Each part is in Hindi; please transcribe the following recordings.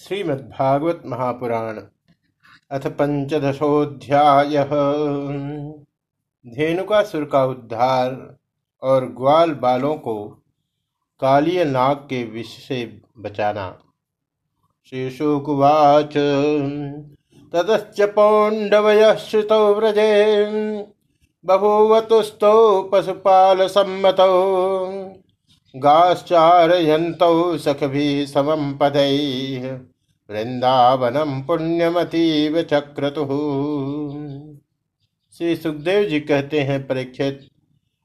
श्रीमद्भागवत महापुराण अथ पंचदशोध्याय धेनुकासुर का उद्धार और ग्वाल बालों को कालिय नाग के विष से बचाना। श्रीशुकुवाच ततश्च पौंडवय श्रुतौ व्रजे, बभूवतुस्तौ पशुपाल सम्मतौ गाश्चारयन्तौ सखभिः समं पदैः। वृंदावनम पुण्यमतीव चक्रतु। श्री सुखदेव जी कहते हैं, परीक्षित,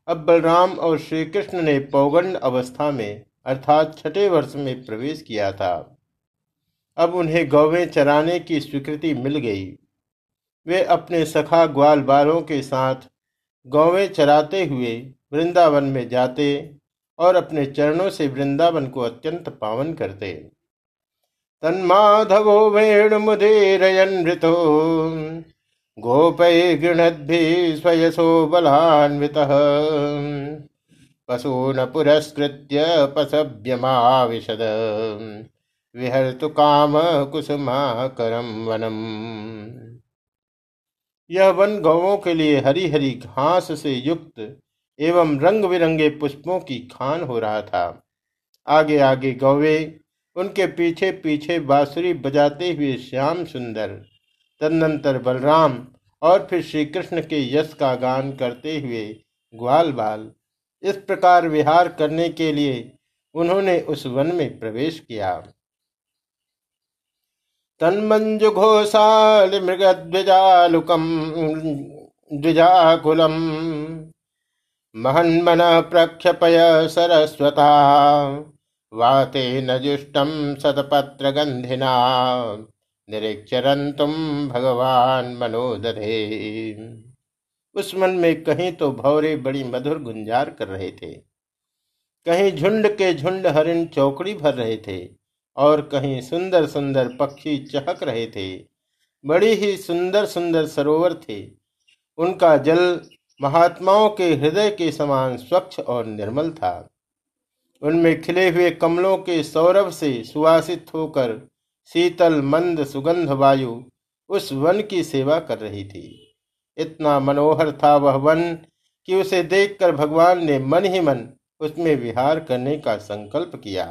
अब बलराम और श्री कृष्ण ने पौगंड अवस्था में, अर्थात छठे वर्ष में प्रवेश किया था। अब उन्हें गौवें चराने की स्वीकृति मिल गई। वे अपने सखा ग्वाल बालों के साथ गौवें चराते हुए वृंदावन में जाते और अपने चरणों से वृंदावन को अत्यंत पावन करते। तन्माधवो वेणुमुदीरयन्मृतो गोपै गृणद्भिः स्वयसो बलान्वितः। पशून पुरस्कृत्य पसभ्यमाविशद विहर्तु काम कुसुमाकरम वनम। यह वन गौों के लिए हरी हरी घास से युक्त एवं रंग बिरंगे पुष्पों की खान हो रहा था। आगे आगे गौवे उनके पीछे पीछे बांसुरी बजाते हुए श्याम सुंदर, तदनंतर बलराम और फिर श्री कृष्ण के यश का गान करते हुए ग्वाल बाल इस प्रकार विहार करने के लिए उन्होंने उस वन में प्रवेश किया। तन्मंजु घोषाल मृगद्विजालुकम द्विजाकुलम, महन्मन प्रक्षपय सरस्वता। वाते न जुष्टम शतपत्र गंधिना निरीक्षरंतुम भगवान मनोदधे। उस मन में कहीं तो भौरे बड़ी मधुर गुंजार कर रहे थे। कहीं झुंड के झुंड हरिण चौकड़ी भर रहे थे और कहीं सुंदर सुंदर पक्षी चहक रहे थे। बड़ी ही सुंदर सुंदर सरोवर थे। उनका जल महात्माओं के हृदय के समान स्वच्छ और निर्मल था। उनमें खिले हुए कमलों के सौरभ से सुवासित होकर शीतल, मंद, सुगंध वायु उस वन की सेवा कर रही थी। इतना मनोहर था वह वन कि उसे देखकर भगवान ने मन ही मन उसमें विहार करने का संकल्प किया।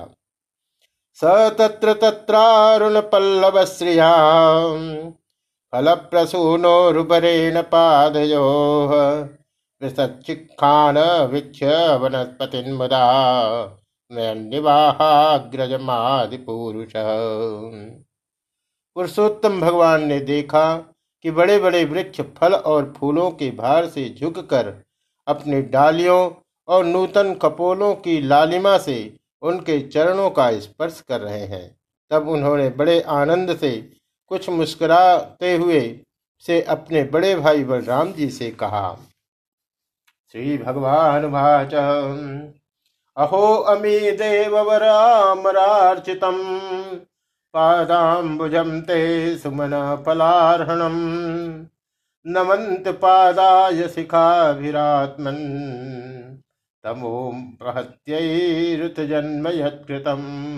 स तत्र तत्रारुण पल्लव श्रिया फल प्रसूनो रुपरेण पादयो पृथच्चिखान वीक्ष पुरुष पुरुषोत्तम भगवान ने देखा कि बड़े बड़े वृक्ष फल और फूलों के भार से झुककर अपनी डालियों और नूतन कपोलों की लालिमा से उनके चरणों का स्पर्श कर रहे हैं। तब उन्होंने बड़े आनंद से कुछ मुस्कुराते हुए से अपने बड़े भाई बलराम जी से कहा, श्री भगवान भाच अहो अमी देववरामरार्चितम्। पादाम्बुजं ते सुमन फलार्हणम् नमन्त पादाय शिखाभिरात्मन्। तमों प्रहत्यैरुत जन्म यत्कृतम्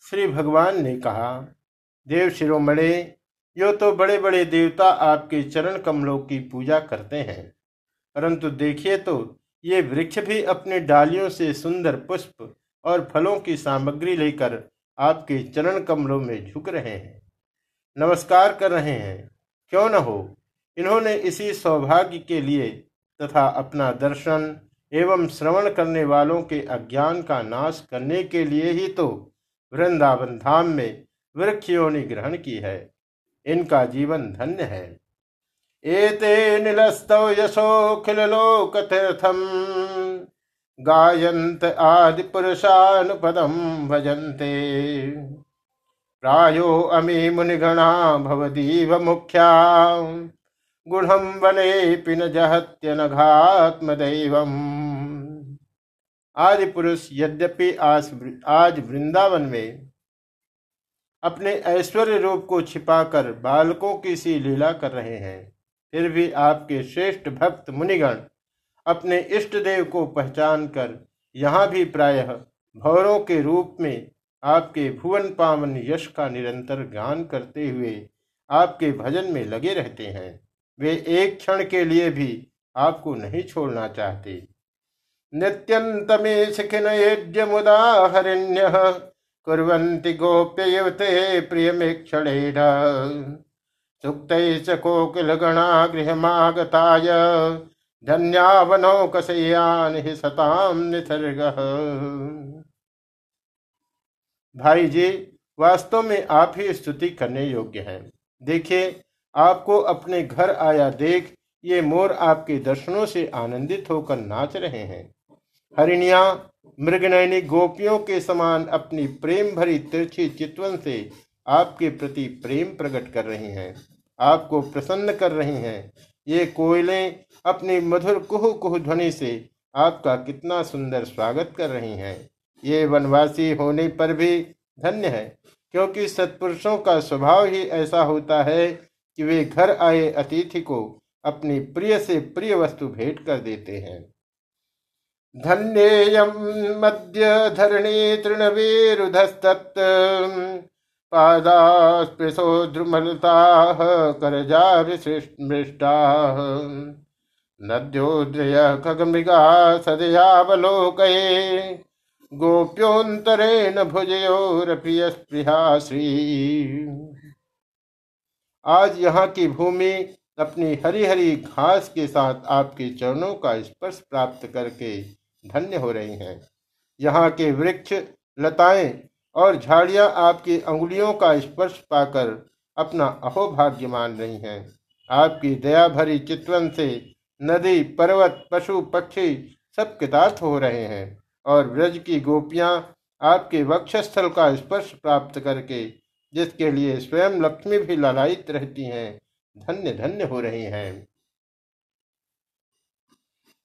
श्री भगवान ने कहा, देव शिरोमणे, यो तो बड़े बड़े देवता आपके चरण कमलों की पूजा करते हैं। परंतु देखिए तो ये वृक्ष भी अपने डालियों से सुंदर पुष्प और फलों की सामग्री लेकर आपके चरण कमलों में झुक रहे हैं। नमस्कार कर रहे हैं। क्यों न हो? इन्होंने इसी सौभाग्य के लिए तथा अपना दर्शन एवं श्रवण करने वालों के अज्ञान का नाश करने के लिए ही तो वृंदावन धाम में वृक्षियों ने ग्रहण की है। इनका जीवन धन्य है। एते निलस्तौ यशोऽखिललोकतीर्थम् गायन्त आदिपुरुषानुपदं भजन्ते। प्रायो अमी मुनिगणा भवदीव मुख्या। गुणं वनेऽपि न जहत्यनघात्मदैवम् आदि पुरुष यद्यपि आज आज वृंदावन में अपने ऐश्वर्य रूप को छिपाकर बालकों की सी लीला कर रहे हैं। फिर भी आपके श्रेष्ठ भक्त मुनिगण अपने इष्ट देव को पहचान कर यहाँ भी प्रायः भौरों के रूप में आपके भुवन पावन यश का निरंतर गान करते हुए आपके भजन में लगे रहते हैं। वे एक क्षण के लिए भी आपको नहीं छोड़ना चाहते। नित्यंतमे शिखिन मुदाहरण्य कुर्वन्ति सुक्तैश्च कोकिलगणा गृहमागताय धन्यावनौकशय्यान् हि सताम भाई जी वास्तव में आप ही स्तुति करने योग्य हैं। देखिए, आपको अपने घर आया देख ये मोर आपके दर्शनों से आनंदित होकर नाच रहे हैं। हरिणिया, मृगनयनी गोपियों के समान अपनी प्रेम भरी तिरछी चितवन से आपके प्रति प्रेम प्रकट कर रही हैं। आपको प्रसन्न कर रही हैं। ये कोयलें अपनी मधुर कुह कुह ध्वनि से आपका कितना सुंदर स्वागत कर रही हैं। ये वनवासी होने पर भी धन्य है, क्योंकि सत्पुरुषों का स्वभाव ही ऐसा होता है कि वे घर आए अतिथि को अपनी प्रिय से प्रिय वस्तु भेंट कर देते हैं। धन्येयम मध्य धरणी तृणवीरुधस्तत्। पादास्पृशो द्रुमलताः करजाभिसृष्टाः नद्योद्रय खगमृगा सदयावलोकये गोप्योन्तरेण भुजयोरप्रियस्पृहा श्री। आज यहाँ की भूमि अपनी हरी हरी घास के साथ आपके चरणों का स्पर्श प्राप्त करके धन्य हो रही हैं। यहाँ के वृक्ष, लताएँ और झाड़ियाँ आपकी अंगुलियों का स्पर्श पाकर अपना अहोभाग्य मान रही हैं। आपकी दया भरी चितवन से नदी, पर्वत, पशु, पक्षी सब कृतार्थ हो रहे हैं और ब्रज की गोपियाँ आपके वक्षस्थल का स्पर्श प्राप्त करके, जिसके लिए स्वयं लक्ष्मी भी ललायित रहती हैं, धन्य धन्य हो रही हैं।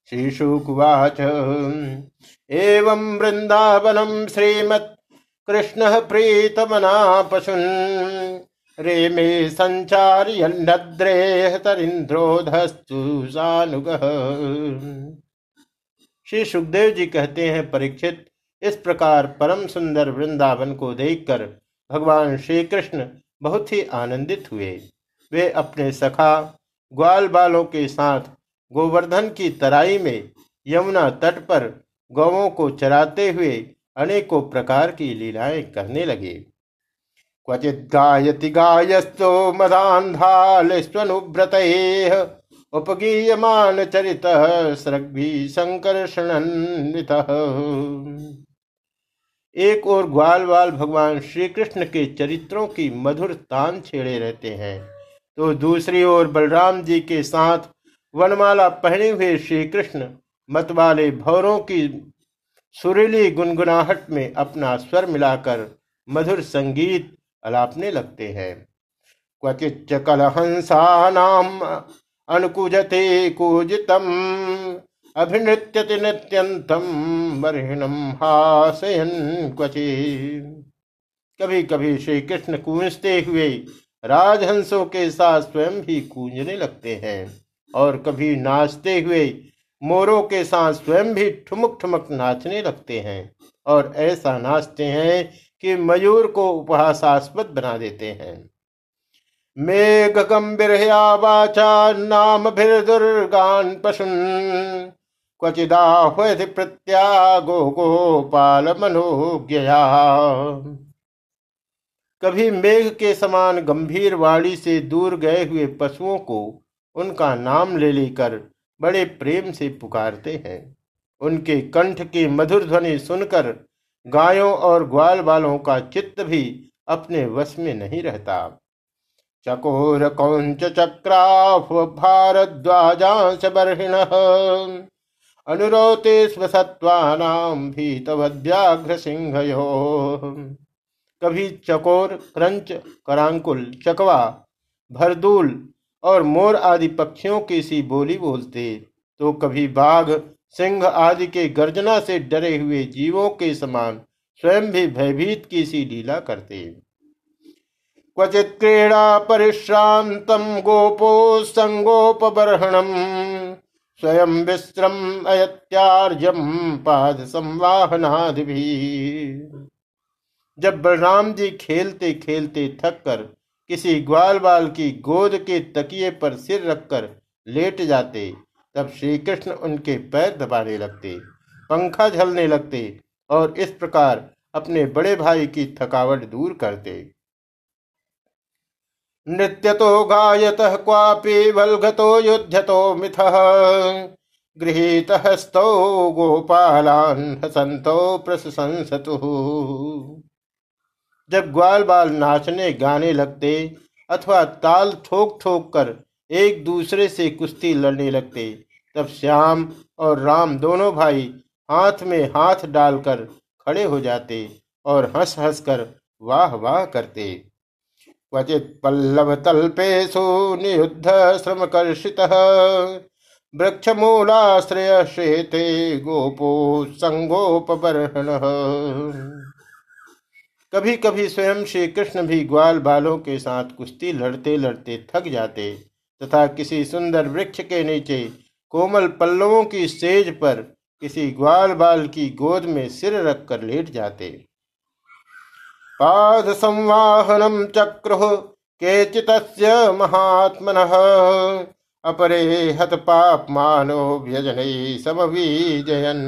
श्रीशुकुवाच एवं वृंदावनम श्रीमत् कृष्ण प्रीतमना पशुन रेमे संचार्यन्नद्रेह तरिंद्रोधस्तुसानुग श्री सुखदेव जी कहते हैं, परीक्षित, इस प्रकार परम सुंदर वृंदावन को देखकर भगवान श्री कृष्ण बहुत ही आनंदित हुए। वे अपने सखा, ग्वाल बालों के साथ गोवर्धन की तराई में यमुना तट पर गौों को चराते हुए अनेकों प्रकार की लीलाएँ करने लगे। क्वचित गायति गायस्तो मदान्धालस्वनुव्रत उपगीयमान चरित सृग्भी संकर्षणन्वित एक और ग्वाल वाल भगवान श्री कृष्ण के चरित्रों की मधुर तान छेड़े रहते हैं तो दूसरी ओर बलराम जी के साथ वनमाला पहने हुए श्री कृष्ण मतवाले भौरों की सुरीली गुनगुनाहट में अपना स्वर मिलाकर मधुर संगीत अलापने लगते हैं। क्वचित कलहंसानाम अनुकुजते कूजितम, अभिनृत्यति नृत्यंतम बर्हिणम हासयन क्वचि कभी कभी श्री कृष्ण कूंजते हुए राजहंसों के साथ स्वयं भी कूंजने लगते हैं और कभी नाचते हुए मोरों के साथ स्वयं भी ठुमक ठुमक नाचने लगते हैं और ऐसा नाचते हैं कि मयूर को उपहासास्पद बना देते हैं। मेघ गंभीर वाचा नाम फिर दुर्गान पशुन। क्वचिदाह्वति प्रत्यागो गोपाल मनोज्ञया। कभी मेघ के समान गंभीर वाणी से दूर गए हुए पशुओं को उनका नाम ले लेकर बड़े प्रेम से पुकारते हैं। उनके कंठ की मधुर ध्वनि सुनकर गायों और ग्वाल बालों का चित्त भी अपने वश में नहीं रहता। चकोर कौंच चक्राफ भारद्वाजांश बर्हिण। अनुरोते स्वसत्वानाम सिंह कभी चकोर, क्रंच, करांकुल, चकवा, भरदूल और मोर आदि पक्षियों की सी बोली बोलते तो कभी बाघ, सिंह आदि के गर्जना से डरे हुए जीवों के समान स्वयं भी भयभीत की सी लीला करते। क्वचित क्रीड़ा परिश्रांतम गोपो संगोप संगोपबर्हणम, स्वयं विश्रम अयत्यार्यम पाद संवाहनादि जब बलराम जी खेलते खेलते थक कर किसी ग्वाल बाल की गोद के तकिए पर सिर रखकर लेट जाते, तब श्री कृष्ण उनके पैर दबाने लगते, पंखा झलने लगते और इस प्रकार अपने बड़े भाई की थकावट दूर करते। नृत्य तो गायत क्वापि वल्गतो युद्धतो मिथ, गृहीत हस्तो गोपालान हसंतो प्रशंसतु। जब ग्वाल बाल नाचने गाने लगते अथवा ताल ठोक ठोक कर एक दूसरे से कुश्ती लड़ने लगते, तब श्याम और राम दोनों भाई हाथ में हाथ डालकर खड़े हो जाते और हंस हंस कर वाह वाह करते। क्वचित पल्लव तल्पेशु नियुद्ध श्रमकर्षित वृक्ष मूलाश्रय श्रेते गोपो संगोपबर्हण कभी कभी स्वयं श्री कृष्ण भी ग्वाल बालों के साथ कुश्ती लड़ते लड़ते थक जाते, तथा किसी सुंदर वृक्ष के नीचे कोमल पल्लवों की सेज पर किसी ग्वाल बाल की गोद में सिर रखकर लेट जाते। पाद संवाहनम चक्रु केचित महात्मन, अपरे हत पाप मानो व्यजन समवीजयन।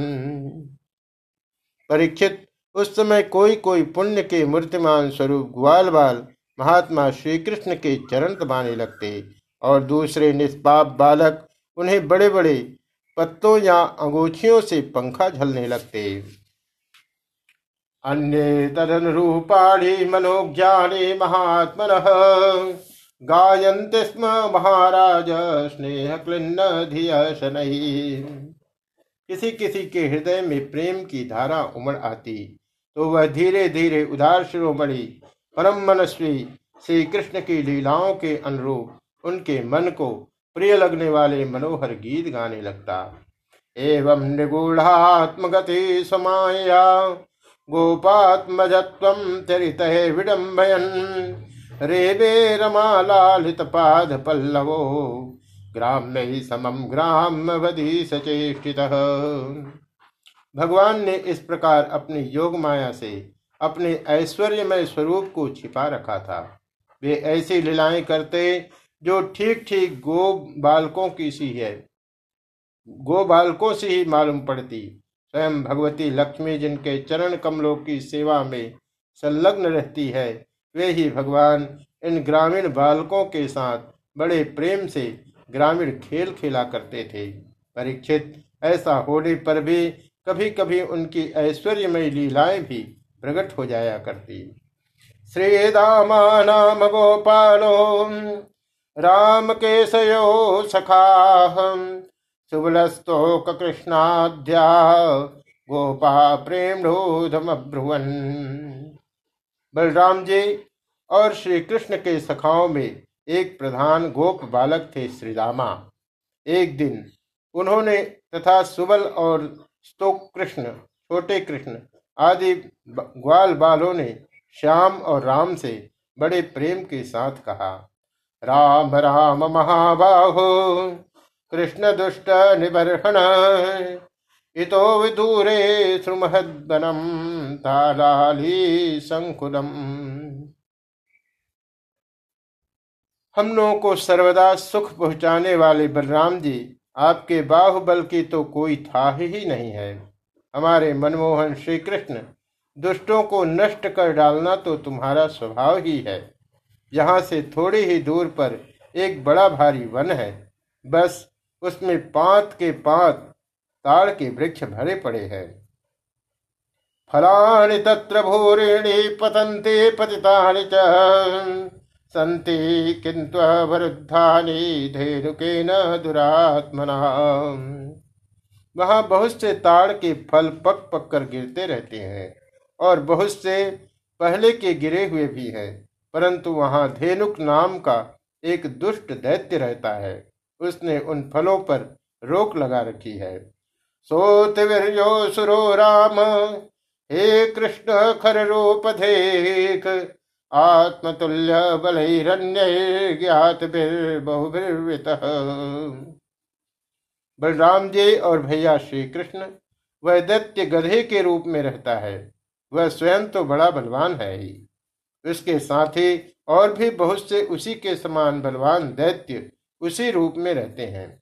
परीक्षित उस समय कोई कोई पुण्य के मूर्तिमान स्वरूप ग्वाल बाल महात्मा श्री कृष्ण के चरण दबाने लगते और दूसरे निष्पाप बालक उन्हें बड़े बड़े पत्तों या अंगोछियों से पंखा झलने लगते। अन्ये तदनुरूपाणि मनोज्ञाने महात्मनः गायन्ति स्म महाराज स्नेह क्लिन्न किसी किसी के हृदय में प्रेम की धारा उमड़ आती। तो वह धीरे धीरे उदार शिरोमणि परम मनस्वी श्री कृष्ण की लीलाओं के अनुरूप उनके मन को प्रिय लगने वाले मनोहर गीत गाने लगता। एवं निगूढ़ात्मगति समाया, गोपात्मजत्वं चरितः विडम्बयन् रेवे रमालालितपादपल्लवो ग्राम्य ही समम ग्राम्यवधि सचेष्टितः भगवान ने इस प्रकार अपनी योग माया से अपने ऐश्वर्यमय स्वरूप को छिपा रखा था। वे ऐसी लीलाएँ करते जो ठीक ठीक गो बालकों की सी है। गो बालकों से ही मालूम पड़ती। स्वयं भगवती लक्ष्मी जिनके चरण कमलों की सेवा में संलग्न रहती है, वे ही भगवान इन ग्रामीण बालकों के साथ बड़े प्रेम से ग्रामीण खेल खेला करते थे। परीक्षित ऐसा होने पर भी कभी कभी उनकी ऐश्वर्यमय लीलाएँ भी प्रकट हो जाया करती। श्री दामा गोपालो राम केशयो सखा शुभलस्तोक कृष्णाध्या, गोपा प्रेम ब्रुवन बलराम जी और श्री कृष्ण के सखाओं में एक प्रधान गोप बालक थे श्रीरामा। एक दिन उन्होंने तथा सुबल और स्तोक कृष्ण छोटे कृष्ण आदि ग्वाल बालों ने श्याम और राम से बड़े प्रेम के साथ कहा, राम राम महाबाहो, कृष्ण दुष्ट निबर्हण, इतो विदूरे श्रुमहदनम तालाली संकुलम हम लोगों को सर्वदा सुख पहुँचाने वाले बलराम जी आपके बाहुबल की तो कोई था ही नहीं है। हमारे मनमोहन श्री कृष्ण दुष्टों को नष्ट कर डालना तो तुम्हारा स्वभाव ही है। यहाँ से थोड़ी ही दूर पर एक बड़ा भारी वन है। बस उसमें पांत के पांत ताड़ के वृक्ष भरे पड़े हैं। फलानि तत्र भूरिणी पतन्ते पतितानि च। सन्ति किन्तु अवरुद्धानि धेनुकेन दुरात्मना। वहाँ बहुत से ताड़ के फल पक पक कर गिरते रहते हैं और बहुत से पहले के गिरे हुए भी हैं, परंतु वहाँ धेनुक नाम का एक दुष्ट दैत्य रहता है। उसने उन फलों पर रोक लगा रखी है। सोतिवीर्यो सुरो राम, हे कृष्ण खर रूप देख। आत्मतुल्य बलैरण्य ज्ञात बहुभिर्वित बलराम जी और भैया श्री कृष्ण वह दैत्य गधे के रूप में रहता है। वह स्वयं तो बड़ा बलवान है ही। उसके साथ ही और भी बहुत से उसी के समान बलवान दैत्य उसी रूप में रहते हैं।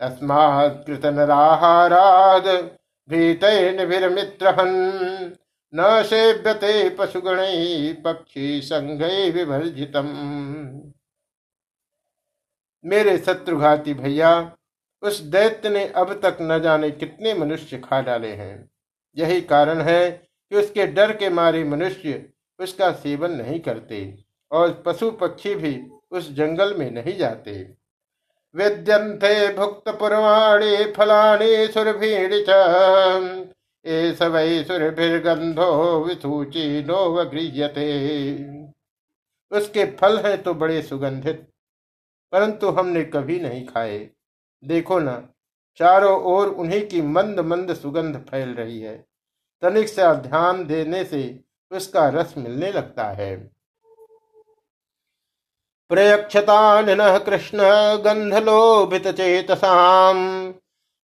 अस्मात् कृतनराहाराद भीतैर्निभिर्मित्रहन्। न सेव्यते पशुगण पक्षी संघ विभर्जितम। मेरे शत्रुघाती भैया, उस दैत्य ने अब तक न जाने कितने मनुष्य खा डाले हैं। यही कारण है कि उसके डर के मारे मनुष्य उसका सेवन नहीं करते और पशु पक्षी भी उस जंगल में नहीं जाते। विद्यंते भुक्त पुरवाणी फलानी सुरभीड़ वै सुरभिर्गंधो विसूची नोवगृह्यते उसके फल हैं तो बड़े सुगंधित, परंतु हमने कभी नहीं खाए। देखो ना, चारों ओर उन्हीं की मंद मंद सुगंध फैल रही है। तनिक से ध्यान देने से उसका रस मिलने लगता है। प्रयक्षता कृष्ण गंधलोभित चेतसाम।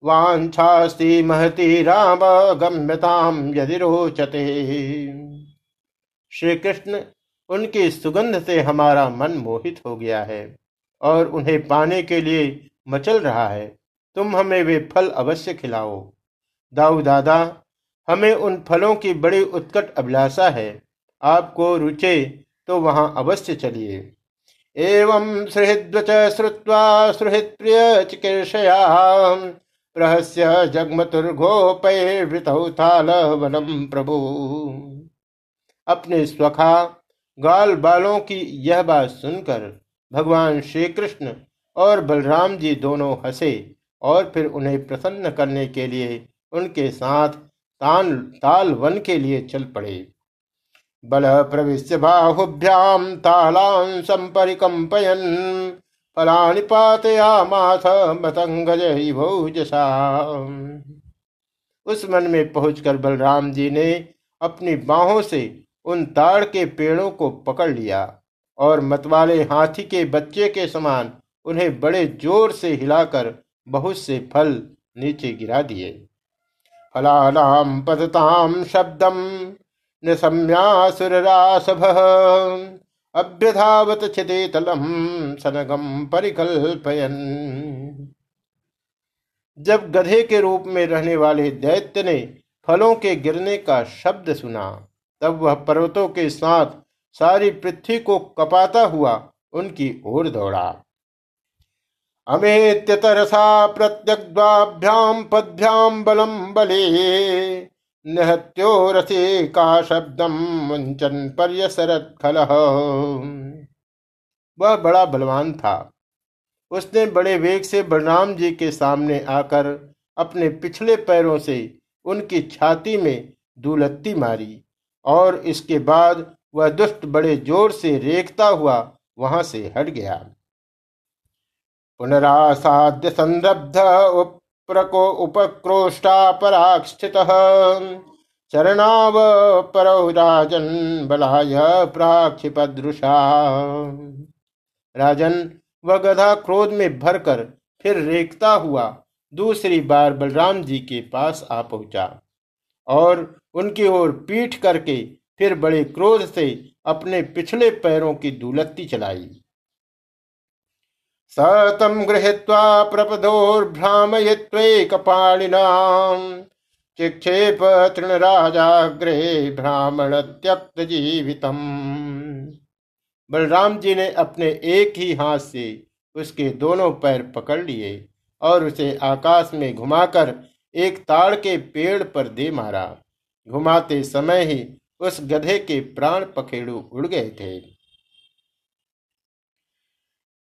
वाछास्ती महती राम गम्यताम यदि रोचते। श्री कृष्ण उनकी सुगंध से हमारा मन मोहित हो गया है और उन्हें पाने के लिए मचल रहा है। तुम हमें वे फल अवश्य खिलाओ। दाऊ दादा, हमें उन फलों की बड़ी उत्कट अभिलाषा है। आपको रुचे तो वहाँ अवश्य चलिए। एवं सुहृद्वच श्रुत्वा सुहृद प्रिय चिकीर्षया प्रहस्य जगमतुर्घोपैर्वृतौथाल वनम प्रभु। अपने स्वखा गाल बालों की यह बात सुनकर भगवान श्री कृष्ण और बलराम जी दोनों हंसे और फिर उन्हें प्रसन्न करने के लिए उनके साथ तान ताल वन के लिए चल पड़े। बल प्रविश बाहुभ्याम तालां संपरिकंपयन। फलानि पातयामाथ मतंगज भोजसा। उस मन में पहुंचकर बलराम जी ने अपनी बाहों से उन ताड़ के पेड़ों को पकड़ लिया और मतवाले हाथी के बच्चे के समान उन्हें बड़े ज़ोर से हिलाकर बहुत से फल नीचे गिरा दिए। फलानाम पदताम शब्दम निसम्यासुररासभ अभ्यधावत छिदे तलम सनगम परिकल्पयन। जब गधे के रूप में रहने वाले दैत्य ने फलों के गिरने का शब्द सुना, तब वह पर्वतों के साथ सारी पृथ्वी को कपाता हुआ उनकी ओर दौड़ा। अमेत्य तरसा प्रत्यग्वाभ्याम पदभ्याम बलम बले। नहत्यो रसे का शब्दम मुंचन पर्यसरत खल वह बड़ा बलवान था। उसने बड़े वेग से बलराम जी के सामने आकर अपने पिछले पैरों से उनकी छाती में दूलत्ती मारी और इसके बाद वह दुष्ट बड़े ज़ोर से रेखता हुआ वहाँ से हट गया। पुनरासाध्य संरब्ध उप्रको उपक्रोष्टा परास्थित चरणाव परौ राजन बलाय प्राक्षिपदृषा राजन वह गधा क्रोध में भरकर फिर रेखता हुआ दूसरी बार बलराम जी के पास आ पहुँचा और उनकी ओर पीठ करके फिर बड़े क्रोध से अपने पिछले पैरों की दुलत्ती चलाई। सतम गृहीत्वा प्रपदोर्भ्रामयित्वैकपाणिनाम्। चिक्षेप तृणराजाग्रे ब्राह्मण त्यक्त जीवितम बलराम जी ने अपने एक ही हाथ से उसके दोनों पैर पकड़ लिए और उसे आकाश में घुमाकर एक ताड़ के पेड़ पर दे मारा। घुमाते समय ही उस गधे के प्राण पखेड़ू उड़ गए थे।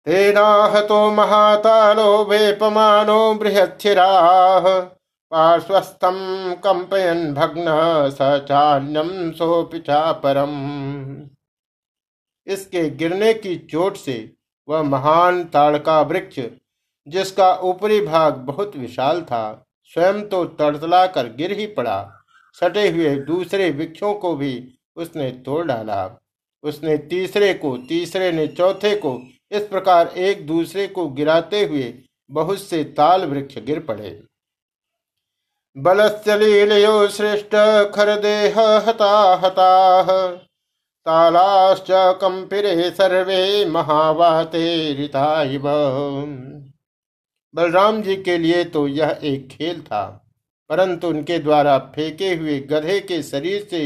तेनाहतो महातालो वेपमानो बृहच्छिराः पार्श्वस्थम कंपयन भग्न सचान्यम सोपिछा परम इसके गिरने की चोट से वह महान ताड़का वृक्ष, जिसका ऊपरी भाग बहुत विशाल था, स्वयं तो तड़तला कर गिर ही पड़ा। सटे हुए दूसरे वृक्षों को भी उसने तोड़ डाला। उसने तीसरे को, तीसरे ने चौथे को इस प्रकार एक दूसरे को गिराते हुए बहुत से ताल वृक्ष गिर पड़े। बलस्यलीलयो श्रेष्ठ खरदेह हता हताः तालाश्च कंपिरे सर्वे महावाते बलराम जी के लिए तो यह एक खेल था, परंतु उनके द्वारा फेंके हुए गधे के शरीर से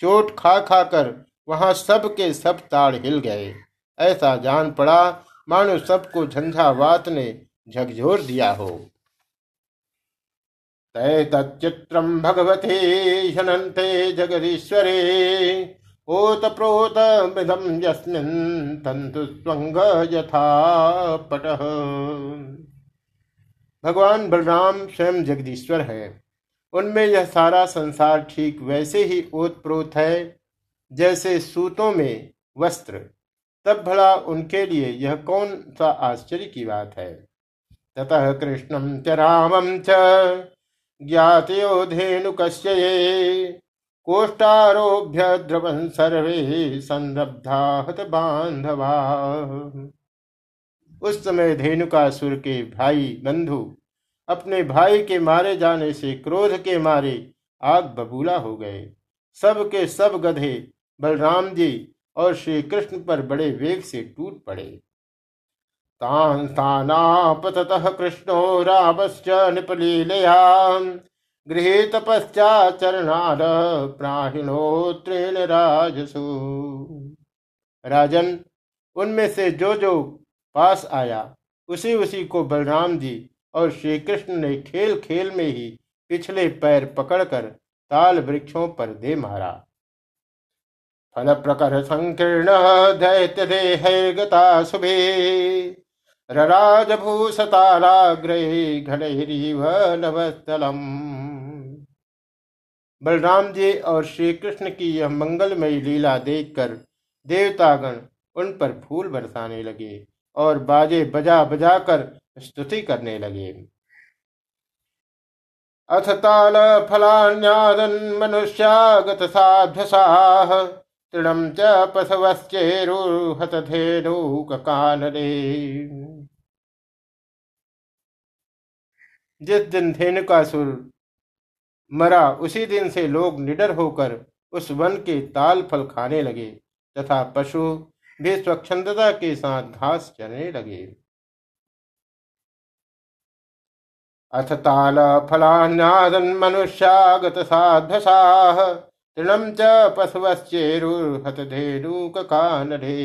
चोट खा खा कर वहाँ सब के सब ताड़ हिल गए। ऐसा जान पड़ा मानो सबको झंझावात ने झकझोर दिया हो। तय तच्चित्रम भगवते हनते जगदीश्वरे ओत प्रोत मृदम यस्मिन तंतु स्वंग यथा पट। भगवान बलराम स्वयं जगदीश्वर है। उनमें यह सारा संसार ठीक वैसे ही ओतप्रोत है, जैसे सूतों में वस्त्र। तब भला उनके लिए यह कौन सा आश्चर्य की बात है? ततः कृष्णम च रामम च ज्ञातयोधेनुक कोष्टारोभ्य द्रवन सर्वे संरब्धा हत बांधवा उस समय धेनुकासुर के भाई बंधु अपने भाई के मारे जाने से क्रोध के मारे आग बबूला हो गए। सब के सब गधे, बलराम जी और श्री कृष्ण पर बड़े वेग से टूट पड़े। तान तानापतः कृष्णो रामश्च निपलीलया। गृहीत पश्चाचरणाद प्राहिणो तृण राजसु। राजन, उनमें से जो जो पास आया उसी उसी को बलराम जी और श्री कृष्ण ने खेल खेल में ही पिछले पैर पकड़कर ताल वृक्षों पर दे मारा। फल प्रकर संकीर्ण दैत्य देह गता शुभे नवस्थलम। बलराम जी और श्री कृष्ण की यह मंगलमयी लीला देखकर देवतागण उन पर फूल बरसाने लगे और बाजे बजा बजा कर स्तुति करने लगे। अथ ताल फलान्यादन मनुष्यागत साध्वसाह तृणम च पशवश्चेरुहत धेनुकानरे जिस दिन धेनुकासुर मरा, उसी दिन से लोग निडर होकर उस वन के ताल फल खाने लगे, तथा पशु भी स्वच्छंदता के साथ घास चरने लगे। अथ ताल फलान्यादन मनुष्यागत साधसाह तृणम च पशुवश्चेरुहत धेनुक कानरे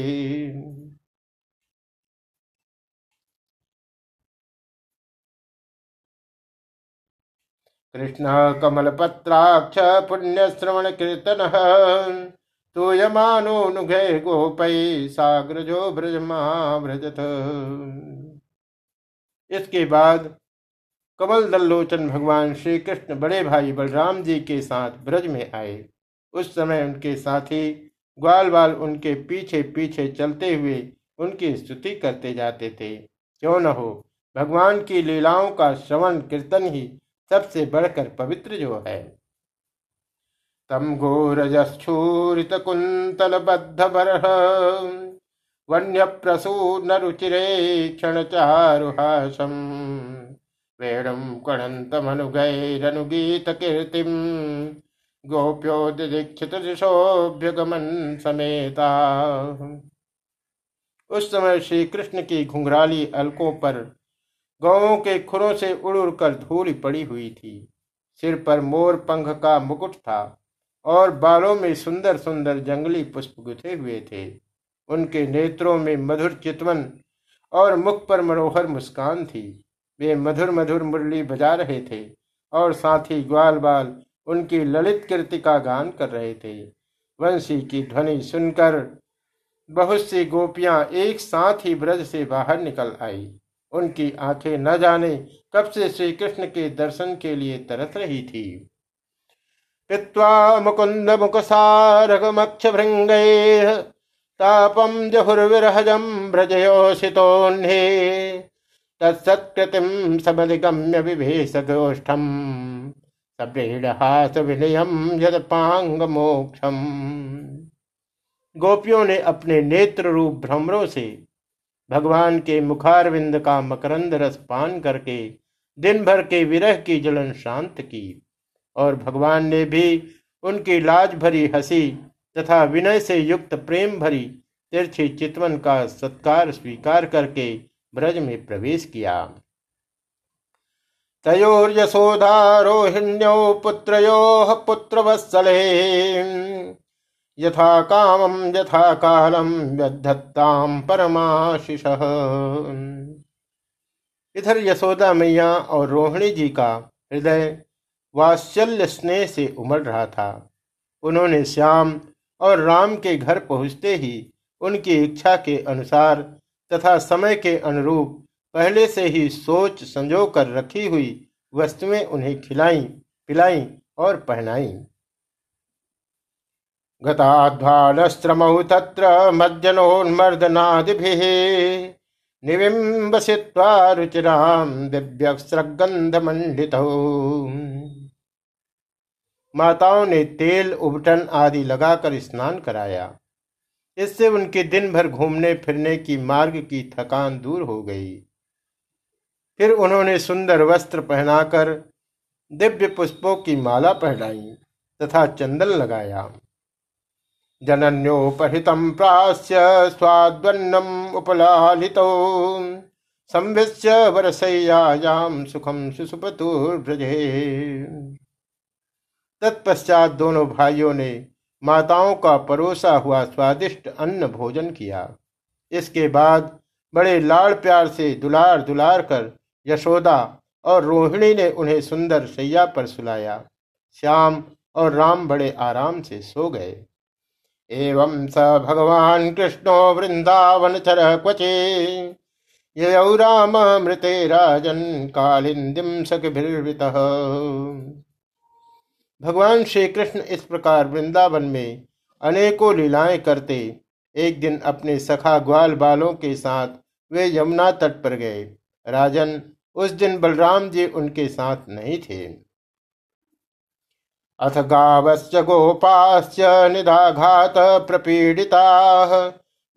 कृष्ण कमलपत्राक्ष पुण्यश्रवण कीर्तन तूयमानोनुघे गोपै साग्रजो ब्रजमाव्रजत इसके बाद कमल दल्लोचन भगवान श्री कृष्ण बड़े भाई बलराम जी के साथ ब्रज में आए। उस समय उनके साथी ग्वाल बाल उनके पीछे पीछे चलते हुए उनकी स्तुति करते जाते थे। क्यों न हो, भगवान की लीलाओं का श्रवण कीर्तन ही सबसे बढ़कर पवित्र जो है। तम घोरजस्फूरित कुंतल बद्ध बरह वन्य प्रसून रुचिरे क्षण चारुहासम वेणुम कणंतमनुगैरनुगीत कीर्तिम गोप्योदीक्षित दिशोभ्यगमन समेता उस समय श्री कृष्ण की घुंघराली अलकों पर गौों के खुरों से उड़ उड़कर धूल पड़ी हुई थी। सिर पर मोर पंख का मुकुट था और बालों में सुंदर सुंदर जंगली पुष्प गुथे हुए थे। उनके नेत्रों में मधुर चितवन और मुख पर मनोहर मुस्कान थी। वे मधुर मधुर मुरली बजा रहे थे और साथ ही ग्वाल बाल उनकी ललित कीर्ति का गान कर रहे थे। वंशी की ध्वनि सुनकर बहुत सी गोपियाँ एक साथ ही ब्रज से बाहर निकल आई। उनकी आँखें न जाने कब से श्री कृष्ण के दर्शन के लिए तरस रही थी। पित्वा मुकुंद मुकसारगमक्ष भृंगैः तापम जहुर्विरहजम भ्रजयोषितोह्ने तत्सत्कृतिम समधिगम्य विभेष गोष्ठम सप्रीडहास विनयम यदपांग मोक्षम गोपियों ने अपने नेत्र रूप भ्रमरों से भगवान के मुखारविंद का मकरंद रस पान करके दिन भर के विरह की जलन शांत की और भगवान ने भी उनकी लाज भरी हँसी तथा विनय से युक्त प्रेम भरी तिरछी चितवन का सत्कार स्वीकार करके ब्रज में प्रवेश किया। तयोर्यशोधारोहिण्यो पुत्रयोः पुत्रवत्सले। यथा कामं, यथा कालम व्यधत्ताम परमाशिष। इधर यशोदा मैया और रोहिणी जी का हृदय वात्सल्य स्नेह से उमड़ रहा था। उन्होंने श्याम और राम के घर पहुँचते ही उनकी इच्छा के अनुसार तथा समय के अनुरूप पहले से ही सोच संजो कर रखी हुई वस्तुएँ उन्हें खिलाई, पिलाई और पहनाई। गताध्वालस्त्रमौ तत्र मज्जनोन्मर्दनादिभिः निविम्बसित्वा रुचिराम दिव्यस्रगंधमंडित माताओं ने तेल, उबटन आदि लगाकर स्नान कराया। इससे उनके दिन भर घूमने फिरने की मार्ग की थकान दूर हो गई। फिर उन्होंने सुंदर वस्त्र पहनाकर दिव्य पुष्पों की माला पहनाई तथा चंदन लगाया। जनन्योपहितम प्रास्य स्वाद्वन्नम उपलालितो। संविश्य वरसैयायाम सुखम सुसुपतुर्भ्रजे तत्पश्चात दोनों भाइयों ने माताओं का परोसा हुआ स्वादिष्ट अन्न भोजन किया। इसके बाद बड़े लाड़ प्यार से दुलार दुलार कर यशोदा और रोहिणी ने उन्हें सुंदर सैया पर सुलाया। श्याम और राम बड़े आराम से सो गए। एवं स भगवान कृष्णो वृंदावन चर क्वचे। यौ राम मृते राजन कालिंदिम सखिर्वृत भगवान श्री कृष्ण इस प्रकार वृंदावन में अनेकों लीलाएँ करते, एक दिन अपने सखा ग्वाल बालों के साथ वे यमुना तट पर गए। राजन, उस दिन बलराम जी उनके साथ नहीं थे। अथ गावश्च गोपाश्च निदाघात प्रपीडिता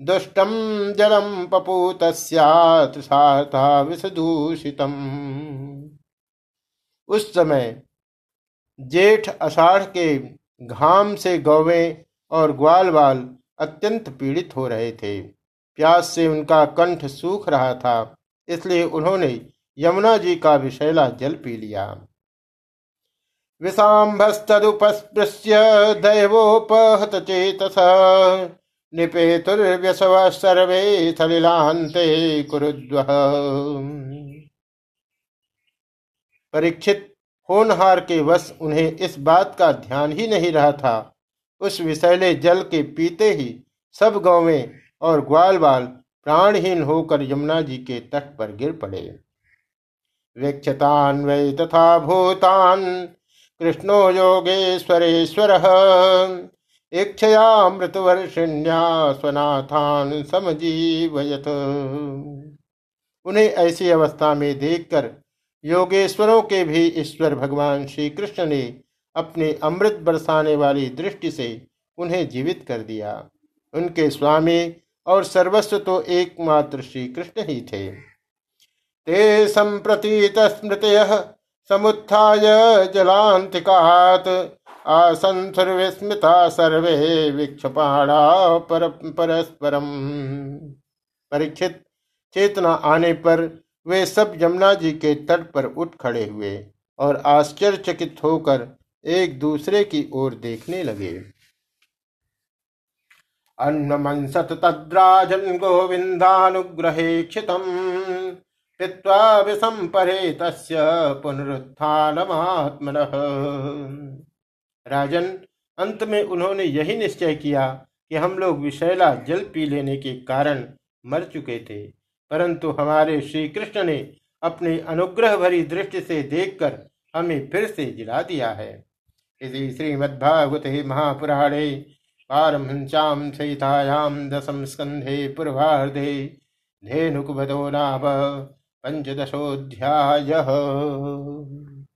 दुष्टम जलम पपूत विषदूषितम उस समय जेठ अषाढ़ के घाम से गौवे और ग्वाल बाल अत्यंत पीड़ित हो रहे थे। प्यास से उनका कंठ सूख रहा था। इसलिए उन्होंने यमुना जी का विषैला जल पी लिया। विषाम्भस्तुपस्पृश्य दैवोपहत चेतस, निपेतुर्व्यसव सर्वे सलिलांते कुरुद्व। परीक्षित होनहार के वश उन्हें इस बात का ध्यान ही नहीं रहा था। उस विषैले जल के पीते ही सब गौवें और ग्वाल बाल प्राणहीन होकर यमुना जी के तट पर गिर पड़े। वीक्षतान वै तथा भूतान कृष्णो योगेश्वरेश्वर इच्छयामृतवर्षिण्या स्वनाथान समजीवयत। उन्हें ऐसी अवस्था में देखकर योगेश्वरों के भी ईश्वर भगवान श्री कृष्ण ने अपने अमृत बरसाने वाली दृष्टि से उन्हें जीवित कर दिया। उनके स्वामी और सर्वस्व तो एकमात्र श्री कृष्ण ही थे। ते संप्रतीत स्मृतय समुत्थाय जलांतिकात आसन आसंसुर्विस्मिता सर्वे विक्षपाणा पर, परस्परम। परीक्षित चेतना आने पर वे सब यमुना जी के तट पर उठ खड़े हुए और आश्चर्यचकित होकर एक दूसरे की ओर देखने लगे। अन्नमंसत तद्राजन गोविंदानुग्रहे क्षितम पीत्वा विषम परे तस्य पुनरुत्थानमात्मन। राजन, अंत में उन्होंने यही निश्चय किया कि हम लोग विषैला जल पी लेने के कारण मर चुके थे, परंतु हमारे श्री कृष्ण ने अपनी अनुग्रह भरी दृष्टि से देखकर हमें फिर से जिला दिया है। इसी श्रीमद्भागवते महापुराणे पारमहंस्याम सहितायां दशम स्कंधे पूर्वाधे धेनुकुभदो नाभ पंचदशोऽध्यायः